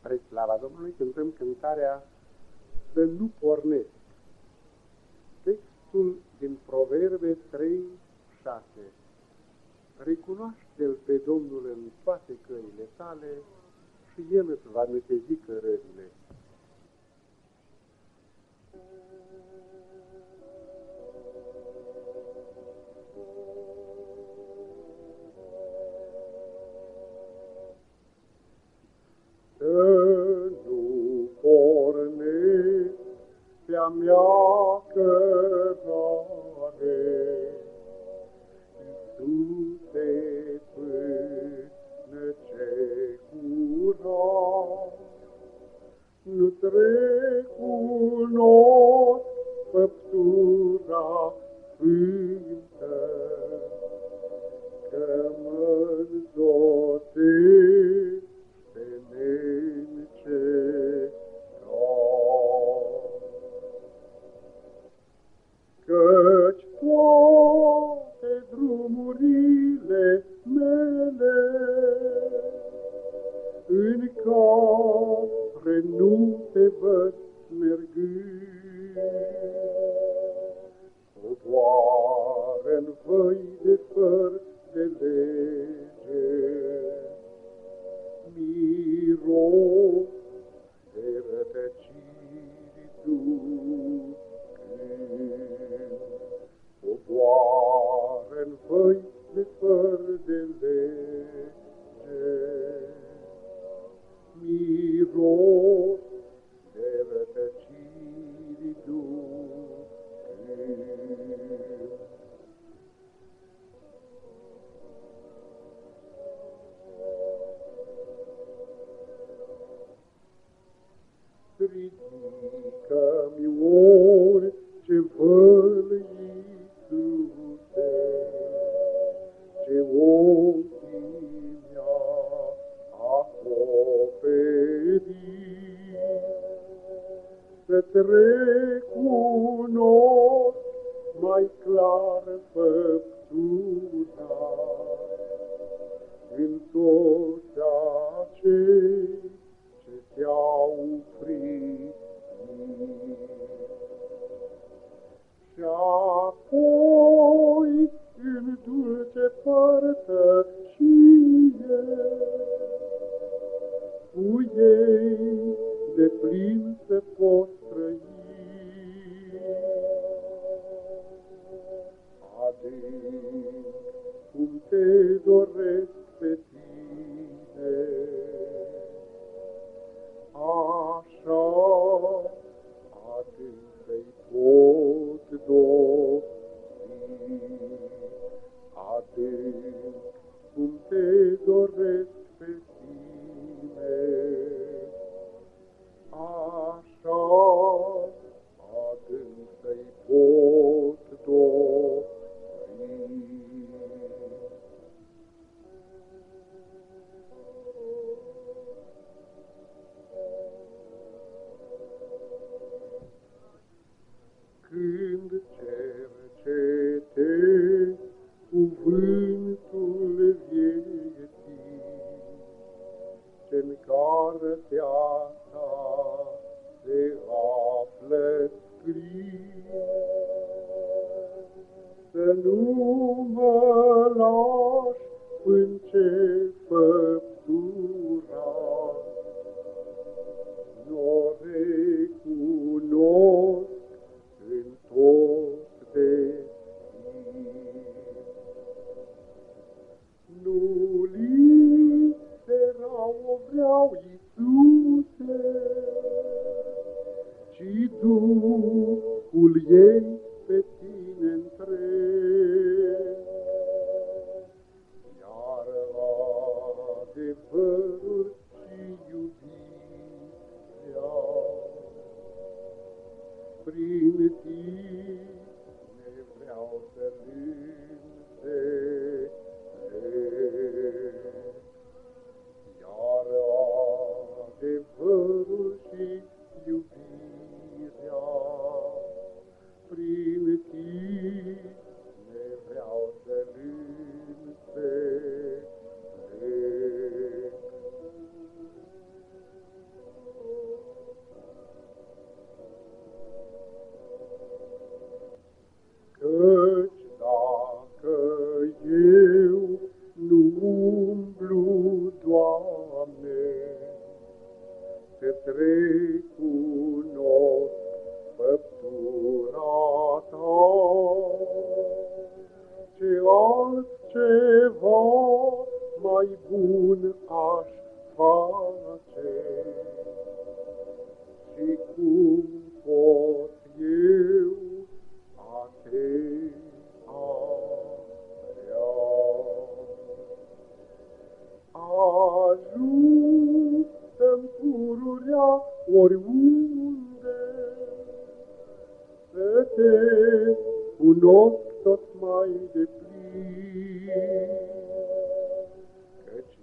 Spre slava Domnului cântăm cântarea Să nu pornesc. Textul din Proverbe 3, 6. Recunoaște-L pe Domnul în toate căile tale și El îți va netezi cărările. pe-a în care nu te văd mergând. Coboară-n văi de făr de lege, Ridică-mi orice văl, Iisuse, ce ochii mea să trecunosc mai clar făptura în toți acei dulce părtășie cu ei de plin se pot trăi. Adânc cum te doresc pe tine, așa adânc să-i pot dori. Adânc cum te doresc nu mă lași până ce făptura, n-o recunosc vreau, Iisuse, ci Duhul ei pe tine întreg. Prin tine vreau să lânse Ajută-mi pururea oriunde. Să te cunosc tot mai de plin, căci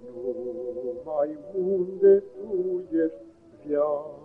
numai unde tu ești viață,